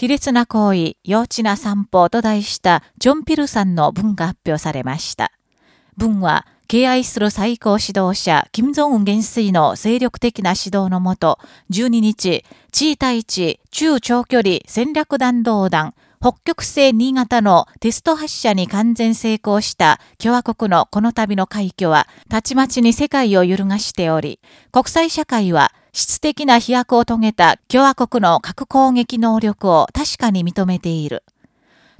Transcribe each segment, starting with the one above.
卑劣な行為、幼稚な散歩と題したジョン・ピルさんの文が発表されました。文は、敬愛する最高指導者、金正恩元帥の精力的な指導のもと、12日、地位対地中長距離戦略弾道弾、北極星新潟のテスト発射に完全成功した共和国のこの度の快挙は、たちまちに世界を揺るがしており、国際社会は質的な飛躍を遂げた共和国の核攻撃能力を確かに認めている。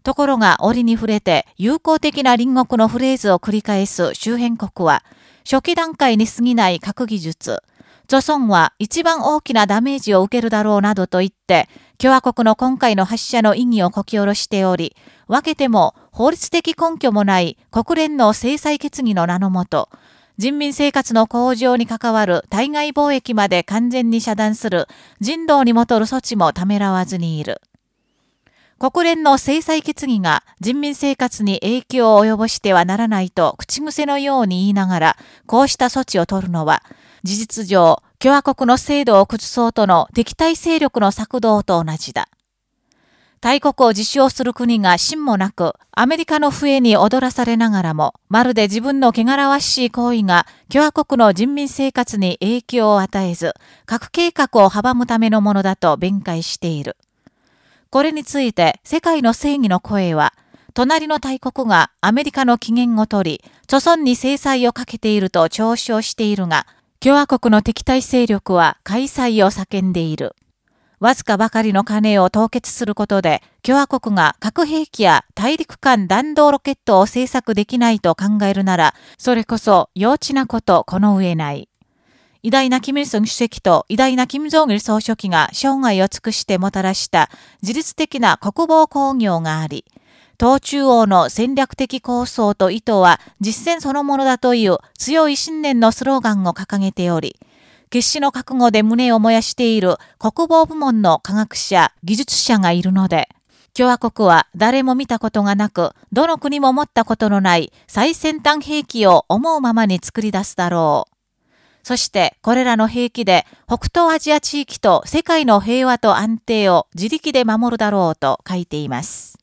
ところが折に触れて友好的な隣国のフレーズを繰り返す周辺国は、初期段階に過ぎない核技術、ゾソンは一番大きなダメージを受けるだろうなどと言って、共和国の今回の発射の意義をこき下ろしており、分けても法律的根拠もない国連の制裁決議の名のもと、人民生活の向上に関わる対外貿易まで完全に遮断する人道にもとる措置もためらわずにいる。国連の制裁決議が人民生活に影響を及ぼしてはならないと口癖のように言いながら、こうした措置を取るのは、事実上、共和国の制度を崩そうとの敵対勢力の策動と同じだ。大国を自称する国が真もなく、アメリカの笛に踊らされながらも、まるで自分の汚らわしい行為が共和国の人民生活に影響を与えず、核計画を阻むためのものだと弁解している。これについて世界の正義の声は、隣の大国がアメリカの機嫌を取り、著村に制裁をかけていると嘲笑しているが、共和国の敵対勢力は開催を叫んでいる。わずかばかりの金を凍結することで、共和国が核兵器や大陸間弾道ロケットを製作できないと考えるなら、それこそ幼稚なことこの上ない。偉大なキム・イルソン主席と偉大なキム・ジョン・イル総書記が生涯を尽くしてもたらした自律的な国防工業があり、党中央の戦略的構想と意図は実践そのものだという強い信念のスローガンを掲げており、決死の覚悟で胸を燃やしている国防部門の科学者、技術者がいるので、共和国は誰も見たことがなく、どの国も持ったことのない最先端兵器を思うままに作り出すだろう。そしてこれらの兵器で北東アジア地域と世界の平和と安定を自力で守るだろうと書いています。